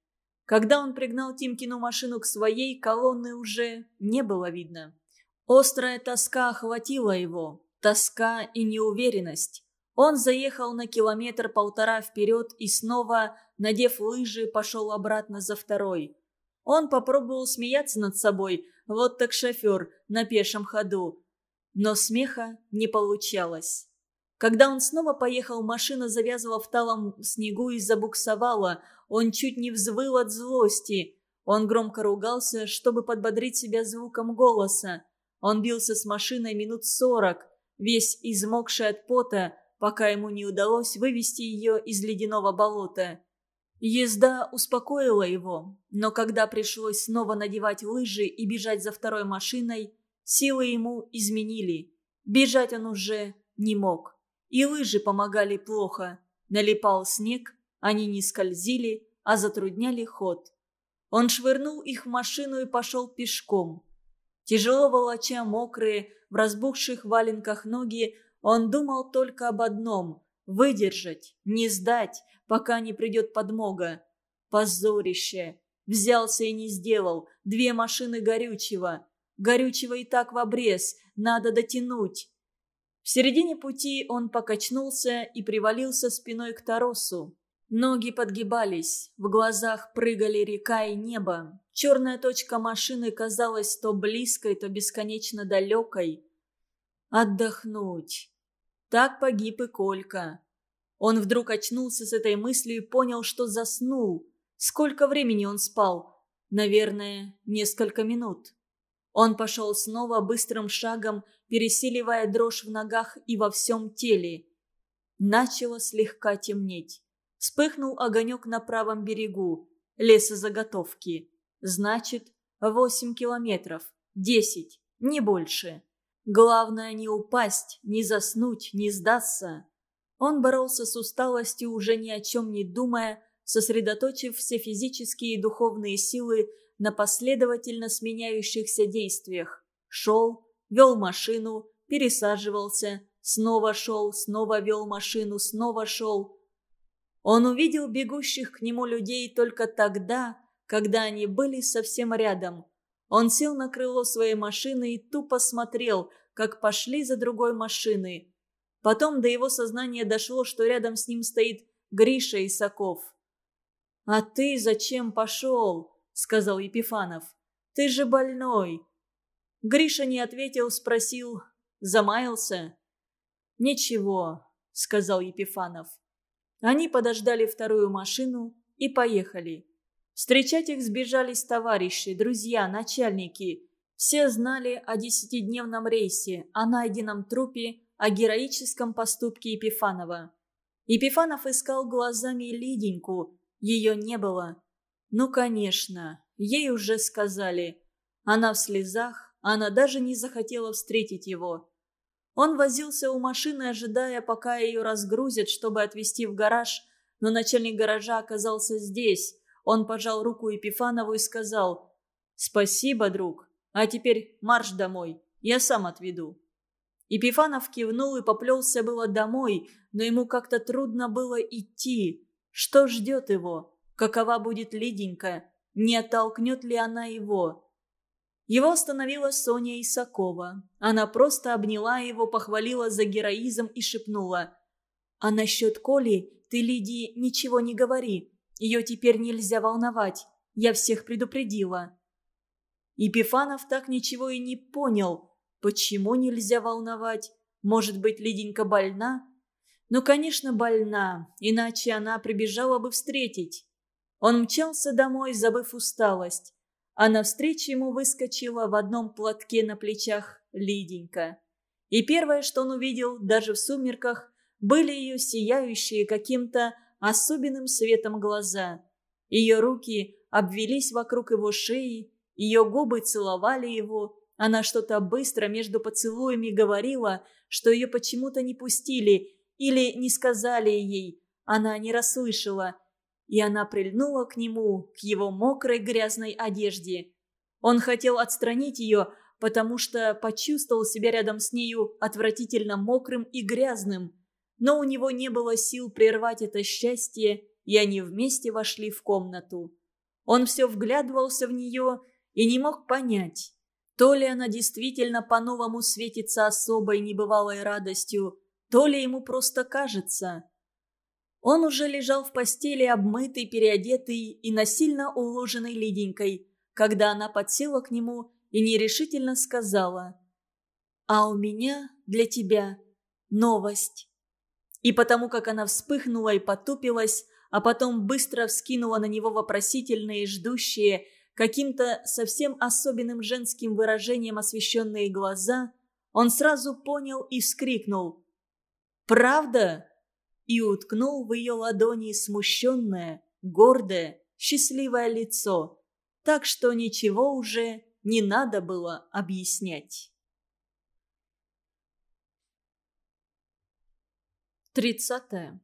S1: Когда он пригнал Тимкину машину к своей, колонны уже не было видно. Острая тоска охватила его, тоска и неуверенность. Он заехал на километр-полтора вперед и снова, надев лыжи, пошел обратно за второй. Он попробовал смеяться над собой, вот так шофер на пешем ходу. Но смеха не получалось. Когда он снова поехал, машина завязывала в талом снегу и забуксовала. Он чуть не взвыл от злости. Он громко ругался, чтобы подбодрить себя звуком голоса. Он бился с машиной минут сорок, весь измокший от пота, пока ему не удалось вывести ее из ледяного болота. Езда успокоила его, но когда пришлось снова надевать лыжи и бежать за второй машиной, силы ему изменили. Бежать он уже не мог. И лыжи помогали плохо. Налипал снег, они не скользили, а затрудняли ход. Он швырнул их в машину и пошел пешком. Тяжело волоча мокрые, в разбухших валенках ноги, он думал только об одном – выдержать, не сдать, пока не придет подмога. Позорище! Взялся и не сделал. Две машины горючего. Горючего и так в обрез. Надо дотянуть. В середине пути он покачнулся и привалился спиной к торосу. Ноги подгибались, в глазах прыгали река и небо. Черная точка машины казалась то близкой, то бесконечно далекой. Отдохнуть. Так погиб и Колька. Он вдруг очнулся с этой мыслью и понял, что заснул. Сколько времени он спал? Наверное, несколько минут. Он пошел снова быстрым шагом, пересиливая дрожь в ногах и во всем теле. Начало слегка темнеть. Вспыхнул огонек на правом берегу. Лесозаготовки. Значит, восемь километров. Десять. Не больше. Главное не упасть, не заснуть, не сдаться. Он боролся с усталостью, уже ни о чем не думая, сосредоточив все физические и духовные силы на последовательно сменяющихся действиях. Шел, вел машину, пересаживался, снова шел, снова вел машину, снова шел. Он увидел бегущих к нему людей только тогда, когда они были совсем рядом. Он сел на крыло своей машины и тупо смотрел, как пошли за другой машиной. Потом до его сознания дошло, что рядом с ним стоит Гриша Исаков. «А ты зачем пошел?» — сказал Епифанов. «Ты же больной!» Гриша не ответил, спросил. «Замаялся?» «Ничего», — сказал Епифанов. Они подождали вторую машину и поехали. Встречать их сбежались товарищи, друзья, начальники. Все знали о десятидневном рейсе, о найденном трупе, о героическом поступке Епифанова. Епифанов искал глазами Лиденьку, ее не было. Ну, конечно, ей уже сказали. Она в слезах, она даже не захотела встретить его. Он возился у машины, ожидая, пока ее разгрузят, чтобы отвезти в гараж, но начальник гаража оказался здесь. Он пожал руку Епифанову и сказал «Спасибо, друг, а теперь марш домой, я сам отведу». Епифанов кивнул и поплелся было домой, но ему как-то трудно было идти. Что ждет его? Какова будет Лиденька? Не оттолкнет ли она его? Его остановила Соня Исакова. Она просто обняла его, похвалила за героизм и шепнула. «А насчет Коли ты, Лидии, ничего не говори. Ее теперь нельзя волновать. Я всех предупредила». Епифанов так ничего и не понял. Почему нельзя волновать? Может быть, Лиденька больна? Ну, конечно, больна, иначе она прибежала бы встретить. Он мчался домой, забыв усталость. А навстречу ему выскочила в одном платке на плечах Лиденька. И первое, что он увидел, даже в сумерках, были ее сияющие каким-то особенным светом глаза. Ее руки обвелись вокруг его шеи, ее губы целовали его, она что-то быстро между поцелуями говорила, что ее почему-то не пустили или не сказали ей. Она не расслышала – и она прильнула к нему, к его мокрой грязной одежде. Он хотел отстранить ее, потому что почувствовал себя рядом с нею отвратительно мокрым и грязным. Но у него не было сил прервать это счастье, и они вместе вошли в комнату. Он все вглядывался в нее и не мог понять, то ли она действительно по-новому светится особой небывалой радостью, то ли ему просто кажется. Он уже лежал в постели, обмытый, переодетый и насильно уложенный леденькой, когда она подсела к нему и нерешительно сказала «А у меня для тебя новость». И потому как она вспыхнула и потупилась, а потом быстро вскинула на него вопросительные, ждущие, каким-то совсем особенным женским выражением освещенные глаза, он сразу понял и вскрикнул «Правда?» и уткнул в ее ладони смущенное, гордое, счастливое лицо, так что ничего уже не надо было объяснять. Тридцатое.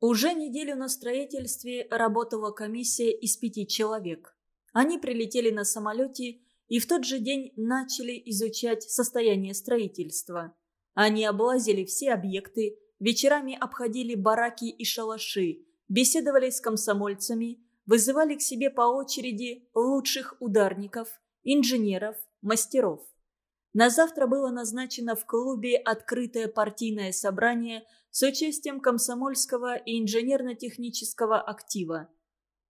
S1: Уже неделю на строительстве работала комиссия из пяти человек. Они прилетели на самолете и в тот же день начали изучать состояние строительства. Они облазили все объекты, вечерами обходили бараки и шалаши, беседовали с комсомольцами, вызывали к себе по очереди лучших ударников, инженеров, мастеров. На завтра было назначено в клубе открытое партийное собрание с участием комсомольского и инженерно-технического актива.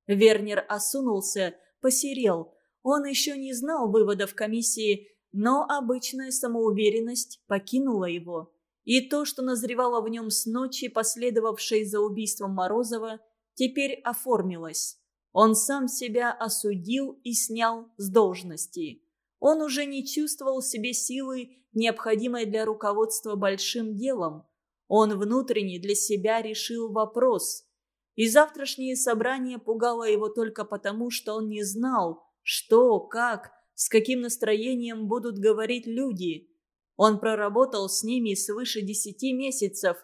S1: Вернер осунулся, посерел. Он еще не знал выводов комиссии, но обычная самоуверенность покинула его. И то, что назревало в нем с ночи, последовавшей за убийством Морозова, теперь оформилось. Он сам себя осудил и снял с должности. Он уже не чувствовал в себе силы, необходимой для руководства большим делом. Он внутренне для себя решил вопрос. И завтрашнее собрание пугало его только потому, что он не знал, что, как, с каким настроением будут говорить люди. Он проработал с ними свыше десяти месяцев,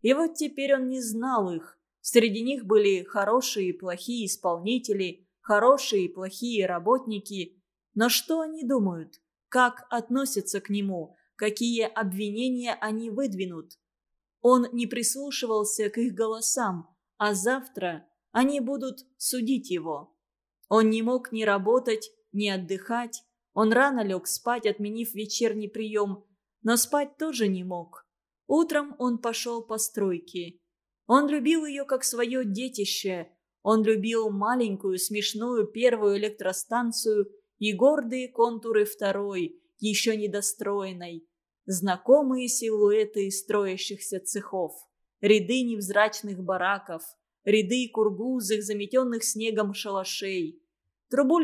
S1: и вот теперь он не знал их. Среди них были хорошие и плохие исполнители, хорошие и плохие работники. Но что они думают? Как относятся к нему? Какие обвинения они выдвинут? Он не прислушивался к их голосам, а завтра они будут судить его. Он не мог ни работать, ни отдыхать. Он рано лег спать, отменив вечерний прием, но спать тоже не мог. Утром он пошел по стройке. Он любил ее как свое детище. Он любил маленькую смешную первую электростанцию и гордые контуры второй, еще недостроенной. Знакомые силуэты строящихся цехов, ряды невзрачных бараков, ряды кургузых, заметенных снегом шалашей. Трубу